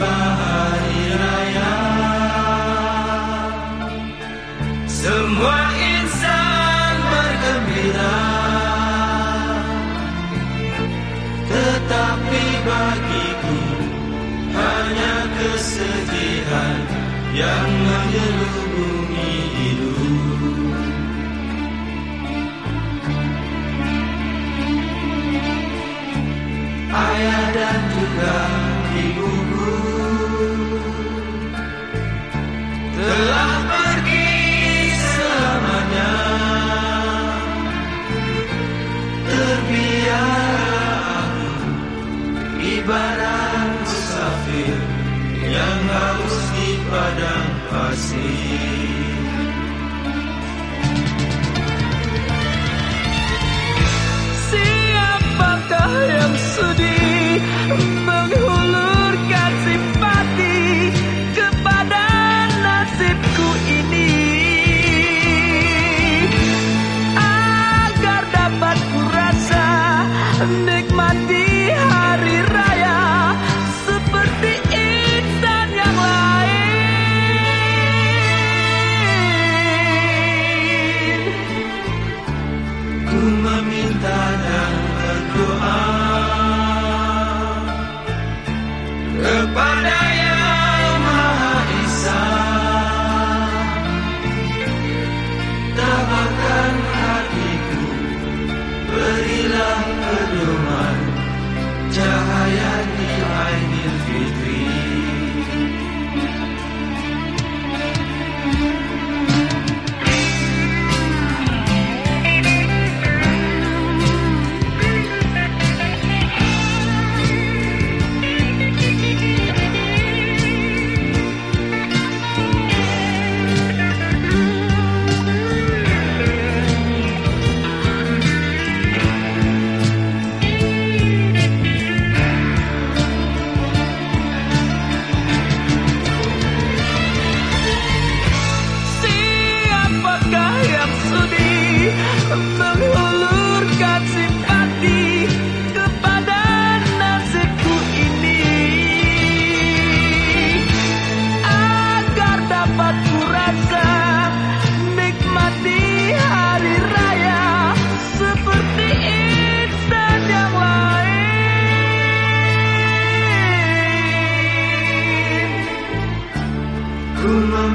tiba hari raya. Semua insan bergembira. Tetapi bagiku hanya kesedihan yang menyelubungi hidup ibarat musafir Yang haus di padang pasir. Siapakah yang sedih menghulurkan simpati kepada nasibku ini? Agar dapat kurasa nikmati hari cahaya di Aidil Fitri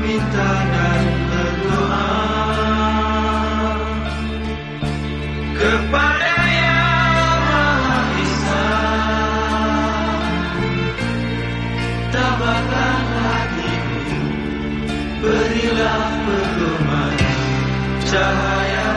meminta dan berdoa. Kepada Yang Maha Esa tabahkan hatiku berilah pedoman cahaya